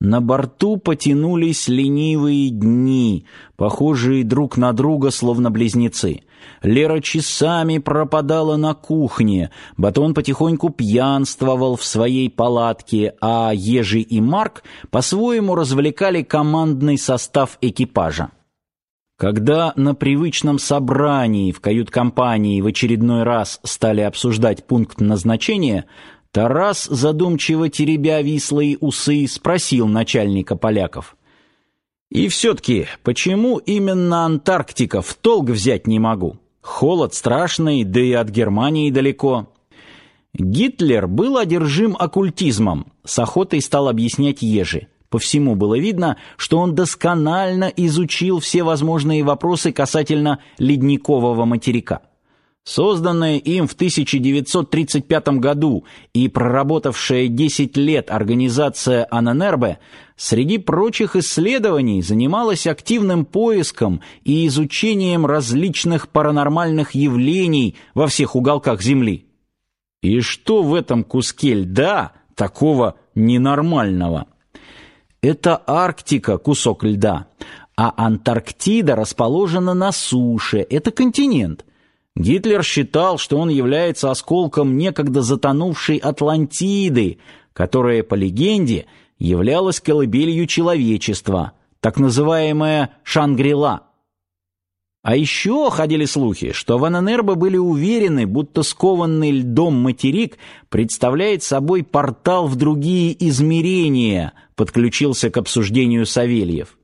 На борту потянулись ленивые дни, похожие друг на друга, словно близнецы. Лера часами пропадала на кухне, Батон потихоньку пьянствовал в своей палатке, а Ежи и Марк по-своему развлекали командный состав экипажа. Когда на привычном собрании в кают-компании в очередной раз стали обсуждать пункт назначения, Тарас, задумчиво теребя вислые усы, спросил начальника поляков. «И все-таки, почему именно Антарктика в толк взять не могу? Холод страшный, да и от Германии далеко». Гитлер был одержим оккультизмом, с охотой стал объяснять Ежи. По всему было видно, что он досконально изучил все возможные вопросы касательно ледникового материка. Созданная им в 1935 году и проработавшая 10 лет организация Ананербе среди прочих исследований занималась активным поиском и изучением различных паранормальных явлений во всех уголках Земли. И что в этом куске льда такого ненормального? Это Арктика, кусок льда, а Антарктида расположена на суше, это континент – Гитлер считал, что он является осколком некогда затонувшей Атлантиды, которая, по легенде, являлась колыбелью человечества, так называемая Шангрила. А еще ходили слухи, что в были уверены, будто скованный льдом материк представляет собой портал в другие измерения, подключился к обсуждению Савельев.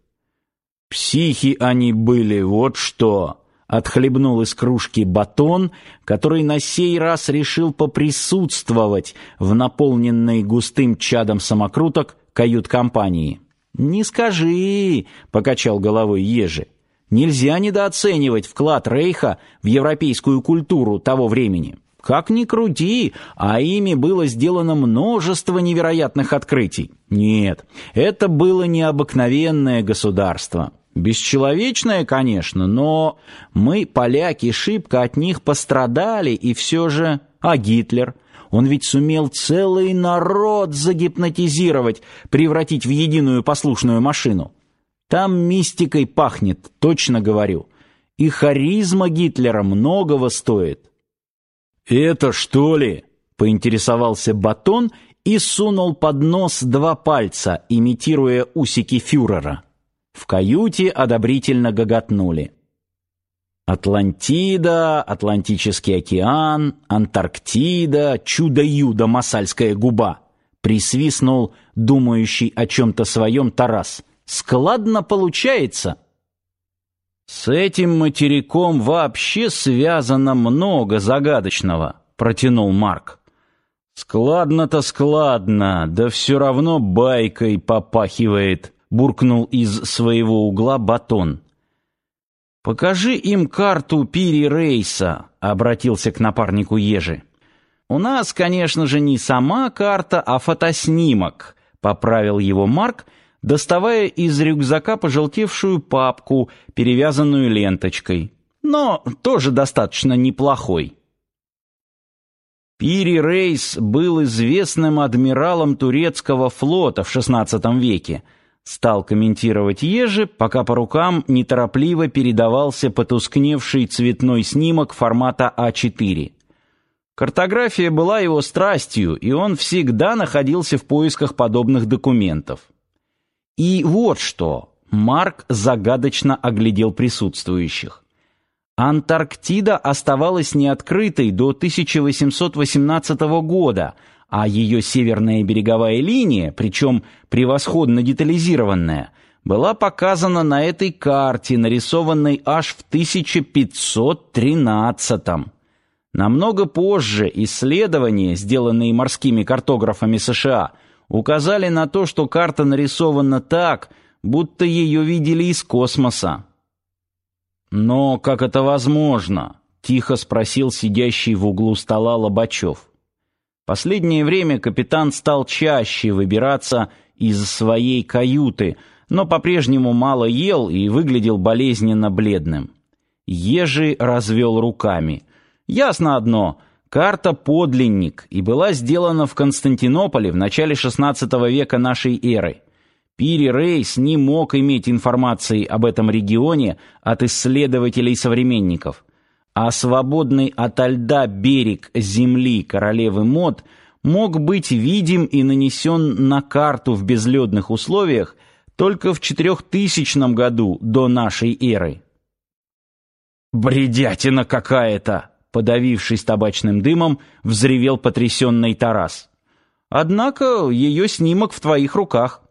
Психи они были, вот что отхлебнул из кружки батон, который на сей раз решил поприсутствовать в наполненной густым чадом самокруток кают-компании. «Не скажи», — покачал головой Ежи. «Нельзя недооценивать вклад Рейха в европейскую культуру того времени. Как ни крути, а ими было сделано множество невероятных открытий. Нет, это было необыкновенное государство». Бесчеловечное, конечно, но мы, поляки, шибко от них пострадали, и все же... А Гитлер? Он ведь сумел целый народ загипнотизировать, превратить в единую послушную машину. Там мистикой пахнет, точно говорю. И харизма Гитлера многого стоит. «Это что ли?» — поинтересовался Батон и сунул под нос два пальца, имитируя усики фюрера. В каюте одобрительно гоготнули. Атлантида, Атлантический океан, Антарктида, чудо-юдо Масальская губа. Присвистнул думающий о чем-то своем Тарас. Складно получается. С этим материком вообще связано много загадочного, протянул Марк. Складно-то складно, да все равно байкой попахивает буркнул из своего угла Батон. Покажи им карту Пири Рейса, обратился к напарнику Ежи. У нас, конечно же, не сама карта, а фотоснимок, поправил его Марк, доставая из рюкзака пожелтевшую папку, перевязанную ленточкой. Но тоже достаточно неплохой. Пири Рейс был известным адмиралом турецкого флота в XVI веке стал комментировать Ежи, пока по рукам неторопливо передавался потускневший цветной снимок формата А4. Картография была его страстью, и он всегда находился в поисках подобных документов. И вот что, Марк загадочно оглядел присутствующих. Антарктида оставалась неоткрытой до 1818 года, а ее северная береговая линия, причем превосходно детализированная, была показана на этой карте, нарисованной аж в 1513 -м. Намного позже исследования, сделанные морскими картографами США, указали на то, что карта нарисована так, будто ее видели из космоса. «Но как это возможно?» — тихо спросил сидящий в углу стола Лобачев. Последнее время капитан стал чаще выбираться из своей каюты, но по-прежнему мало ел и выглядел болезненно бледным. Ежи развел руками. Ясно одно, карта подлинник и была сделана в Константинополе в начале XVI века нашей эры. Пири Рейс не мог иметь информации об этом регионе от исследователей-современников, а свободный ото льда берег земли королевы Мод мог быть видим и нанесен на карту в безлюдных условиях только в 4000 году до нашей эры. «Бредятина какая-то!» Подавившись табачным дымом, взревел потрясенный Тарас. «Однако ее снимок в твоих руках».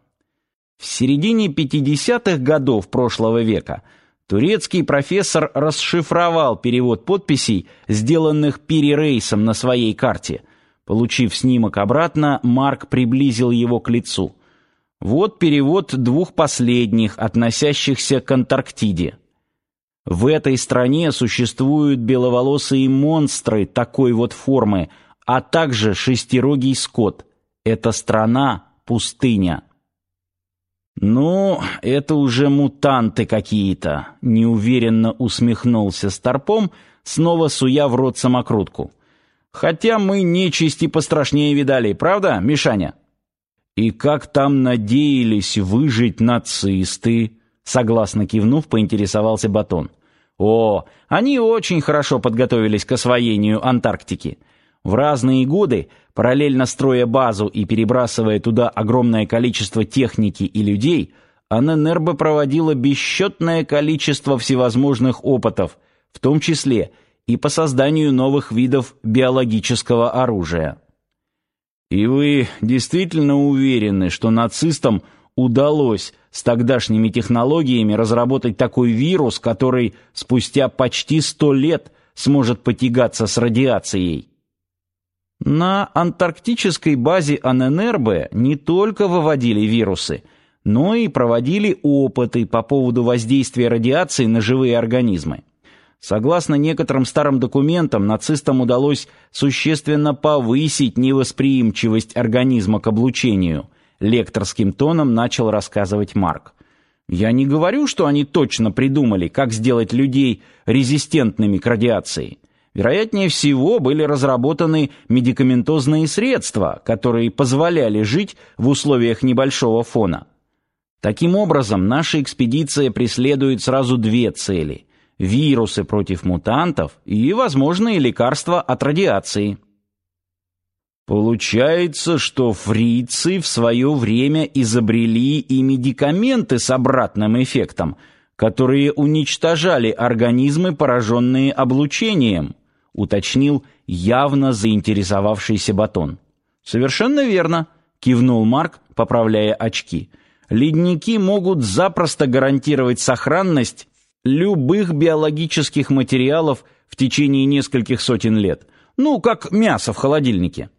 В середине 50-х годов прошлого века турецкий профессор расшифровал перевод подписей, сделанных перерейсом на своей карте. Получив снимок обратно, Марк приблизил его к лицу. Вот перевод двух последних, относящихся к Антарктиде. В этой стране существуют беловолосые монстры такой вот формы, а также шестирогий скот. Эта страна — пустыня. «Ну, это уже мутанты какие-то», — неуверенно усмехнулся Старпом, снова суя в рот самокрутку. «Хотя мы нечисти пострашнее видали, правда, Мишаня?» «И как там надеялись выжить нацисты?» Согласно кивнув, поинтересовался Батон. О, они очень хорошо подготовились к освоению Антарктики. В разные годы, параллельно строя базу и перебрасывая туда огромное количество техники и людей, Аненербо проводила бесчетное количество всевозможных опытов, в том числе и по созданию новых видов биологического оружия. И вы действительно уверены, что нацистам – удалось с тогдашними технологиями разработать такой вирус, который спустя почти сто лет сможет потягаться с радиацией. На антарктической базе АННРБ не только выводили вирусы, но и проводили опыты по поводу воздействия радиации на живые организмы. Согласно некоторым старым документам, нацистам удалось существенно повысить невосприимчивость организма к облучению – лекторским тоном начал рассказывать Марк. Я не говорю, что они точно придумали, как сделать людей резистентными к радиации. Вероятнее всего, были разработаны медикаментозные средства, которые позволяли жить в условиях небольшого фона. Таким образом, наша экспедиция преследует сразу две цели: вирусы против мутантов и возможные лекарства от радиации. Получается, что фрицы в свое время изобрели и медикаменты с обратным эффектом, которые уничтожали организмы, пораженные облучением, уточнил явно заинтересовавшийся Батон. Совершенно верно, кивнул Марк, поправляя очки. Ледники могут запросто гарантировать сохранность любых биологических материалов в течение нескольких сотен лет. Ну, как мясо в холодильнике.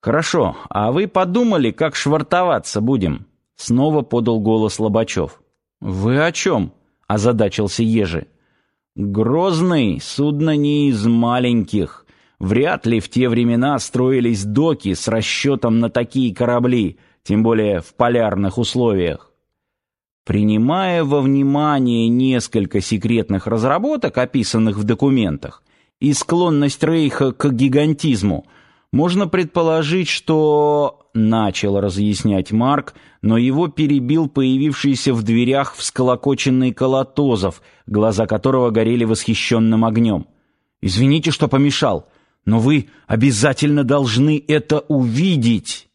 Хорошо, а вы подумали, как швартоваться будем? Снова подал голос Лобачев. Вы о чем? озадачился Ежи. Грозный судно не из маленьких. Вряд ли в те времена строились доки с расчетом на такие корабли, тем более в полярных условиях. Принимая во внимание несколько секретных разработок, описанных в документах, и склонность Рейха к гигантизму, можно предположить, что начал разъяснять Марк, но его перебил появившийся в дверях всколокоченный Колотозов, глаза которого горели восхищенным огнем. Извините, что помешал, но вы обязательно должны это увидеть.